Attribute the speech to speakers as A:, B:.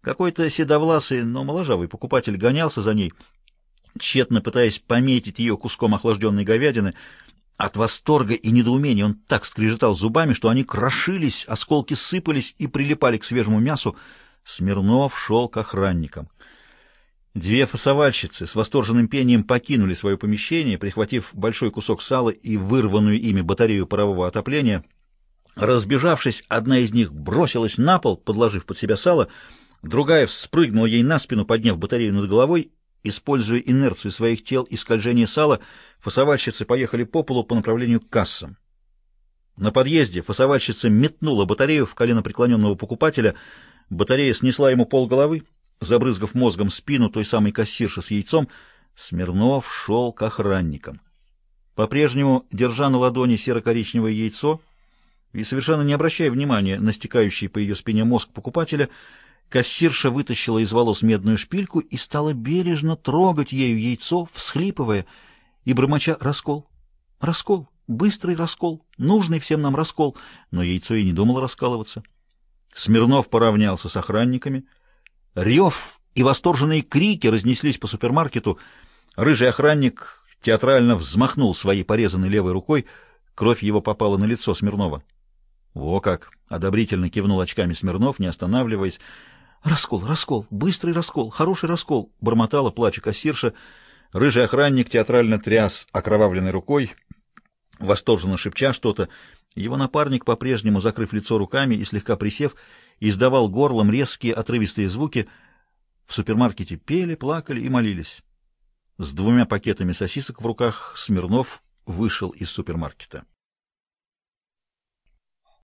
A: Какой-то седовласый, но моложавый покупатель гонялся за ней, тщетно пытаясь пометить ее куском охлажденной говядины. От восторга и недоумения он так скрежетал зубами, что они крошились, осколки сыпались и прилипали к свежему мясу. Смирнов шел к охранникам. Две фасовальщицы с восторженным пением покинули свое помещение, прихватив большой кусок сала и вырванную ими батарею парового отопления. Разбежавшись, одна из них бросилась на пол, подложив под себя сало, другая спрыгнула ей на спину, подняв батарею над головой. Используя инерцию своих тел и скольжение сала, фасовальщицы поехали по полу по направлению к кассам. На подъезде фасовальщица метнула батарею в колено преклоненного покупателя. Батарея снесла ему полголовы, забрызгав мозгом спину той самой кассирши с яйцом. Смирнов шел к охранникам. По-прежнему, держа на ладони серо-коричневое яйцо и совершенно не обращая внимания на стекающий по ее спине мозг покупателя, Кассирша вытащила из волос медную шпильку и стала бережно трогать ею яйцо, всхлипывая и бормоча «раскол, раскол, быстрый раскол, нужный всем нам раскол». Но яйцо и не думало раскалываться. Смирнов поравнялся с охранниками. Рев и восторженные крики разнеслись по супермаркету. Рыжий охранник театрально взмахнул своей порезанной левой рукой. Кровь его попала на лицо Смирнова. «Во как!» — одобрительно кивнул очками Смирнов, не останавливаясь. «Раскол, раскол, быстрый раскол, хороший раскол!» — бормотала, плача кассирша. Рыжий охранник театрально тряс окровавленной рукой, восторженно шепча что-то. Его напарник, по-прежнему закрыв лицо руками и слегка присев, издавал горлом резкие отрывистые звуки. В супермаркете пели, плакали и молились. С двумя пакетами сосисок в руках Смирнов вышел из супермаркета.